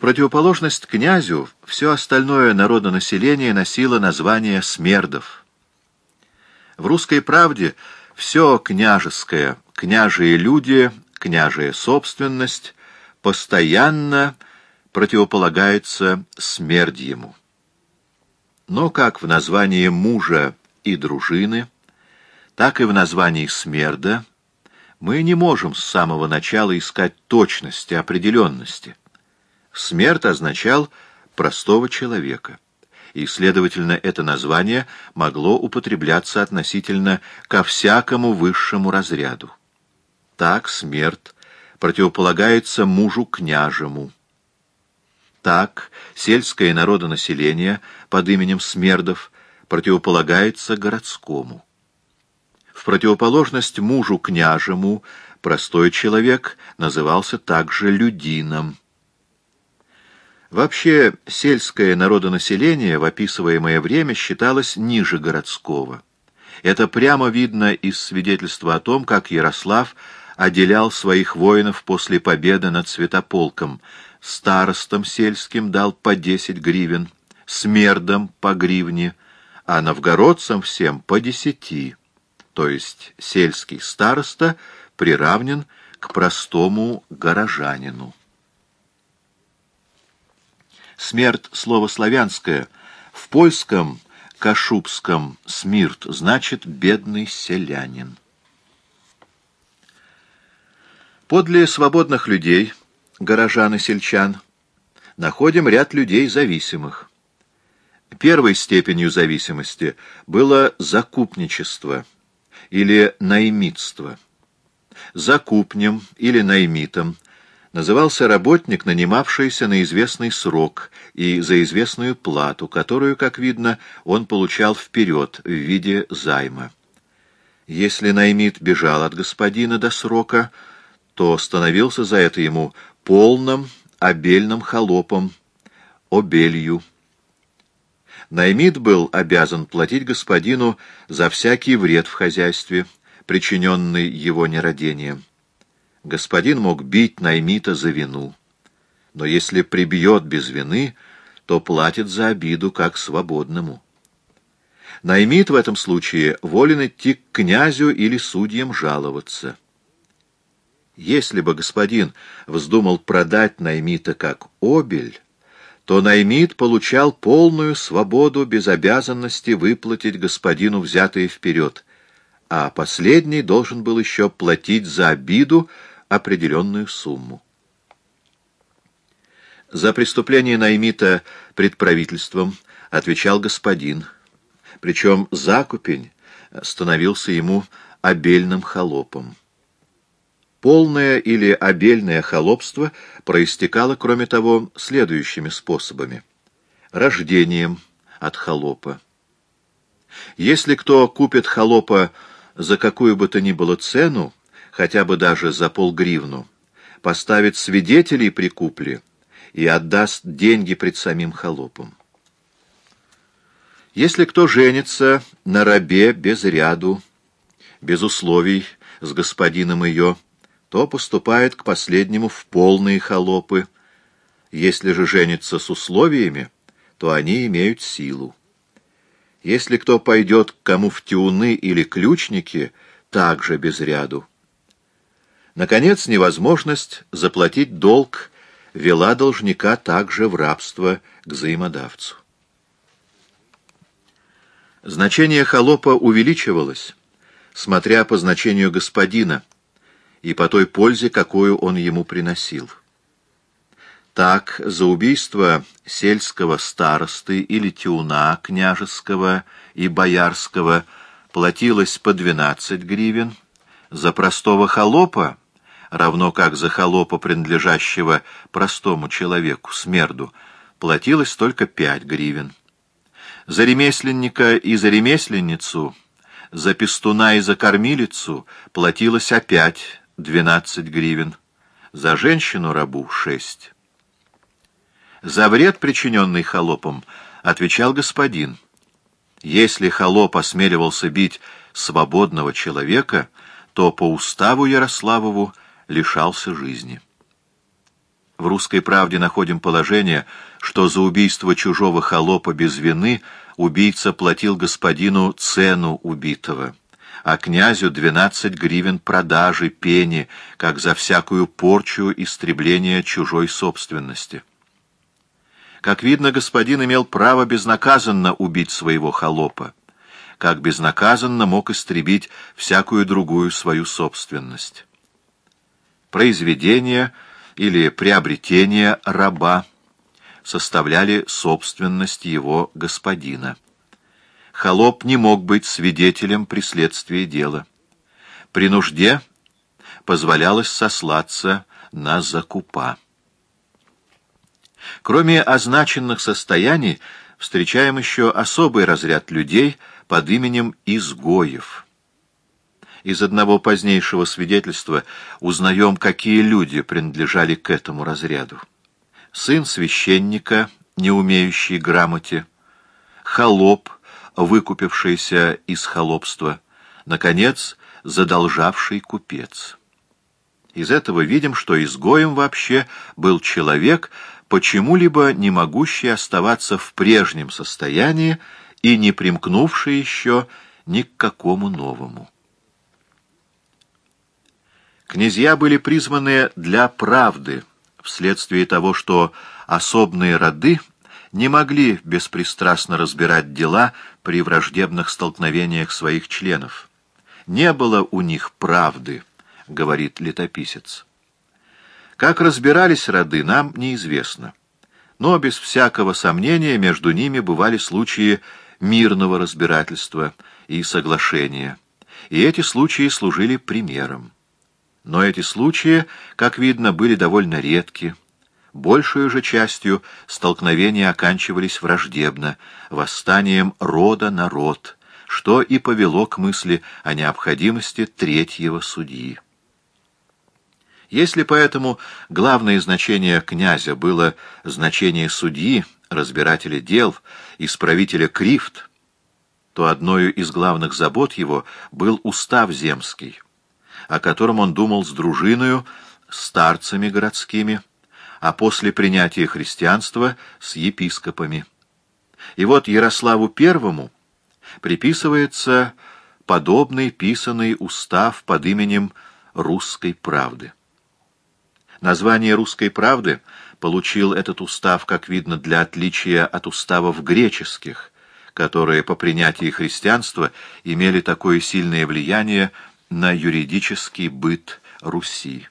противоположность князю все остальное народонаселение носило название смердов. В «Русской правде» все княжеское, княжие люди, княжая собственность постоянно противополагается смерть ему. Но как в названии мужа и дружины, так и в названии смерда мы не можем с самого начала искать точности, определенности. Смерть означал простого человека, и, следовательно, это название могло употребляться относительно ко всякому высшему разряду. Так смерть противополагается мужу княжему. Так сельское народонаселение под именем Смердов противополагается городскому. В противоположность мужу княжему простой человек назывался также людином. Вообще, сельское народонаселение в описываемое время считалось ниже городского. Это прямо видно из свидетельства о том, как Ярослав отделял своих воинов после победы над Святополком. Старостам сельским дал по десять гривен, смердам по гривне, а новгородцам всем по десяти. То есть сельский староста приравнен к простому горожанину. Смерть — слово славянское. В польском, кашубском «смирт» значит «бедный селянин». Подле свободных людей, горожан и сельчан, находим ряд людей зависимых. Первой степенью зависимости было закупничество или наймитство. Закупнем или наймитом назывался работник, нанимавшийся на известный срок и за известную плату, которую, как видно, он получал вперед в виде займа. Если наймит бежал от господина до срока, то становился за это ему полным обельным холопом, обелью. Наймит был обязан платить господину за всякий вред в хозяйстве, причиненный его нерадением. Господин мог бить наймита за вину, но если прибьет без вины, то платит за обиду как свободному. Наймит в этом случае волен идти к князю или судьям жаловаться. Если бы господин вздумал продать Наймита как обель, то Наймит получал полную свободу без обязанности выплатить господину взятые вперед, а последний должен был еще платить за обиду определенную сумму. За преступление Наймита пред правительством отвечал господин, причем закупень становился ему обельным холопом. Полное или обельное холопство проистекало, кроме того, следующими способами. Рождением от холопа. Если кто купит холопа за какую бы то ни было цену, хотя бы даже за полгривну, поставит свидетелей при купле и отдаст деньги пред самим холопом. Если кто женится на рабе без ряду, без условий с господином ее, то поступает к последнему в полные холопы. Если же женится с условиями, то они имеют силу. Если кто пойдет к кому в тюны или ключники, также без ряду. Наконец, невозможность заплатить долг вела должника также в рабство к взаимодавцу. Значение холопа увеличивалось, смотря по значению господина, и по той пользе, какую он ему приносил. Так, за убийство сельского старосты или тюна княжеского и боярского платилось по 12 гривен, за простого холопа, равно как за холопа, принадлежащего простому человеку, смерду, платилось только 5 гривен. За ремесленника и за ремесленницу, за пестуна и за кормилицу платилось опять 12 гривен, за женщину-рабу — 6. За вред, причиненный холопом, отвечал господин. Если холоп осмеливался бить свободного человека, то по уставу Ярославову лишался жизни. В «Русской правде» находим положение, что за убийство чужого холопа без вины убийца платил господину цену убитого, а князю 12 гривен продажи, пени, как за всякую порчу истребление чужой собственности. Как видно, господин имел право безнаказанно убить своего холопа, как безнаказанно мог истребить всякую другую свою собственность. Произведение — или приобретение раба составляли собственность его господина. Холоп не мог быть свидетелем при следствии дела. При нужде позволялось сослаться на закупа. Кроме означенных состояний, встречаем еще особый разряд людей под именем изгоев – из одного позднейшего свидетельства узнаем, какие люди принадлежали к этому разряду. Сын священника, не умеющий грамоте, холоп, выкупившийся из холопства, наконец, задолжавший купец. Из этого видим, что изгоем вообще был человек, почему-либо не могущий оставаться в прежнем состоянии и не примкнувший еще ни к какому новому. Князья были призваны для правды, вследствие того, что особные роды не могли беспристрастно разбирать дела при враждебных столкновениях своих членов. «Не было у них правды», — говорит летописец. Как разбирались роды, нам неизвестно. Но без всякого сомнения между ними бывали случаи мирного разбирательства и соглашения, и эти случаи служили примером. Но эти случаи, как видно, были довольно редки. Большую же частью столкновения оканчивались враждебно, восстанием рода на род, что и повело к мысли о необходимости третьего судьи. Если поэтому главное значение князя было значение судьи, разбирателя дел, исправителя крифт, то одной из главных забот его был устав земский — о котором он думал с дружиною, старцами городскими, а после принятия христианства с епископами. И вот Ярославу Первому приписывается подобный писанный устав под именем «Русской правды». Название «Русской правды» получил этот устав, как видно, для отличия от уставов греческих, которые по принятии христианства имели такое сильное влияние на юридический быт Руси.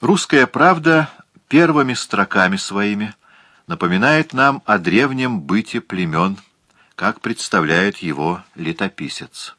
Русская правда первыми строками своими напоминает нам о древнем быте племен, как представляет его летописец.